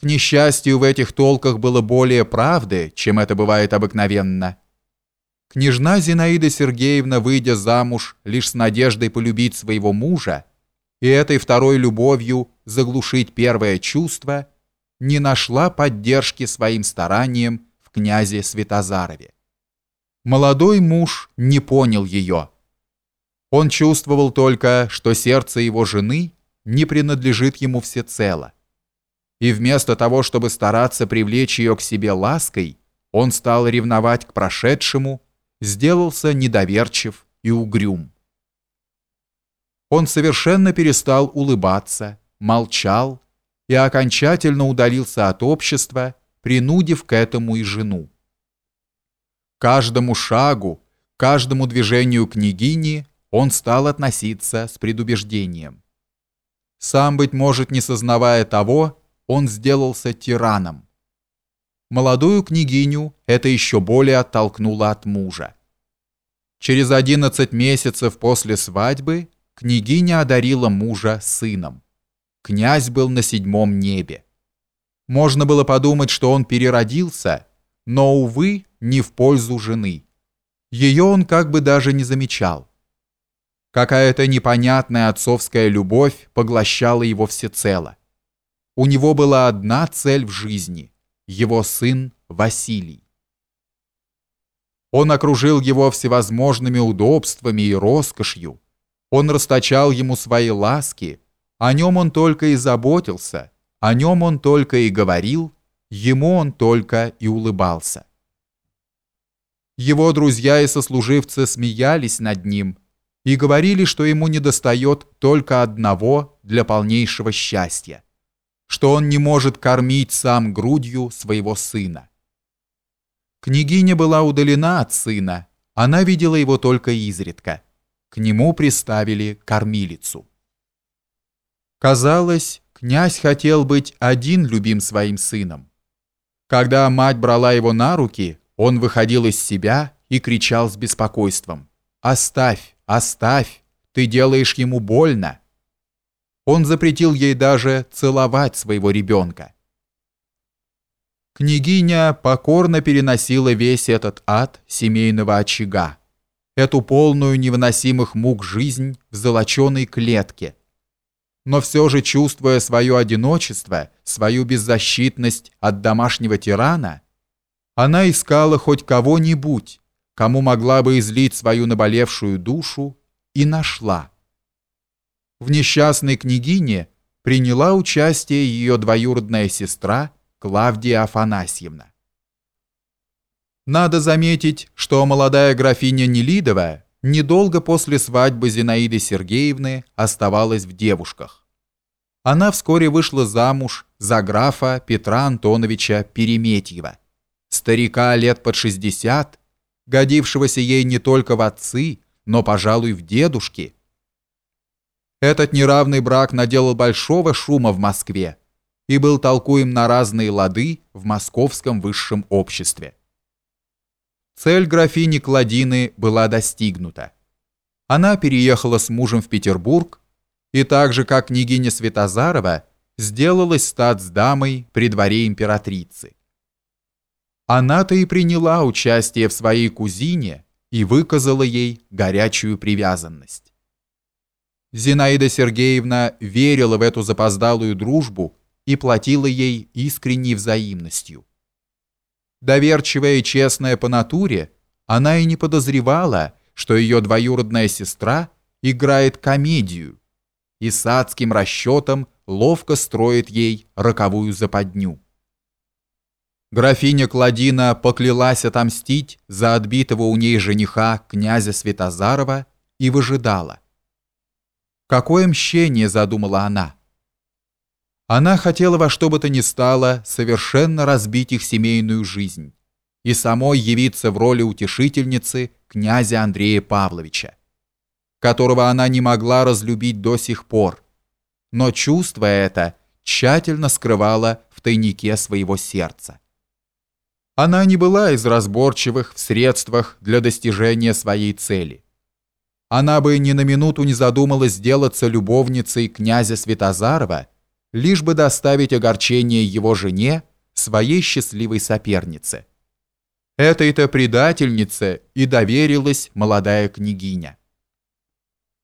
К несчастью, в этих толках было более правды, чем это бывает обыкновенно. Княжна Зинаида Сергеевна, выйдя замуж лишь с надеждой полюбить своего мужа и этой второй любовью заглушить первое чувство, не нашла поддержки своим стараниям в князе Святозарове. Молодой муж не понял ее. Он чувствовал только, что сердце его жены не принадлежит ему всецело и вместо того, чтобы стараться привлечь ее к себе лаской, он стал ревновать к прошедшему, сделался недоверчив и угрюм. Он совершенно перестал улыбаться, молчал и окончательно удалился от общества, принудив к этому и жену. Каждому шагу, каждому движению княгини он стал относиться с предубеждением. Сам, быть может, не сознавая того, он сделался тираном. Молодую княгиню это еще более оттолкнуло от мужа. Через 11 месяцев после свадьбы княгиня одарила мужа сыном. Князь был на седьмом небе. Можно было подумать, что он переродился, но, увы, не в пользу жены. Ее он как бы даже не замечал. Какая-то непонятная отцовская любовь поглощала его всецело. У него была одна цель в жизни – его сын Василий. Он окружил его всевозможными удобствами и роскошью. Он расточал ему свои ласки, о нем он только и заботился, о нем он только и говорил, ему он только и улыбался. Его друзья и сослуживцы смеялись над ним и говорили, что ему недостает только одного для полнейшего счастья – что он не может кормить сам грудью своего сына. Княгиня была удалена от сына, она видела его только изредка. К нему приставили кормилицу. Казалось, князь хотел быть один любим своим сыном. Когда мать брала его на руки, он выходил из себя и кричал с беспокойством. «Оставь, оставь, ты делаешь ему больно». Он запретил ей даже целовать своего ребенка. Княгиня покорно переносила весь этот ад семейного очага, эту полную невыносимых мук жизнь в золоченой клетке. Но все же, чувствуя свое одиночество, свою беззащитность от домашнего тирана, она искала хоть кого-нибудь, кому могла бы излить свою наболевшую душу, и нашла в несчастной княгине приняла участие ее двоюродная сестра Клавдия Афанасьевна. Надо заметить, что молодая графиня Нелидова недолго после свадьбы Зинаиды Сергеевны оставалась в девушках. Она вскоре вышла замуж за графа Петра Антоновича Переметьева, старика лет под 60, годившегося ей не только в отцы, но, пожалуй, в дедушки – этот неравный брак наделал большого шума в Москве и был толкуем на разные лады в московском высшем обществе. Цель графини Кладины была достигнута. Она переехала с мужем в Петербург и так же, как княгиня Святозарова, сделалась статсдамой при дворе императрицы. Она-то и приняла участие в своей кузине и выказала ей горячую привязанность. Зинаида Сергеевна верила в эту запоздалую дружбу и платила ей искренней взаимностью. Доверчивая и честная по натуре, она и не подозревала, что ее двоюродная сестра играет комедию и с адским расчетом ловко строит ей роковую западню. Графиня Кладина поклялась отомстить за отбитого у ней жениха князя Святозарова и выжидала – Какое мщение задумала она? Она хотела во что бы то ни стало совершенно разбить их семейную жизнь и самой явиться в роли утешительницы князя Андрея Павловича, которого она не могла разлюбить до сих пор, но чувство это тщательно скрывала в тайнике своего сердца. Она не была из разборчивых в средствах для достижения своей цели – она бы ни на минуту не задумалась сделаться любовницей князя Святозарова, лишь бы доставить огорчение его жене, своей счастливой сопернице. Этой-то предательнице и доверилась молодая княгиня.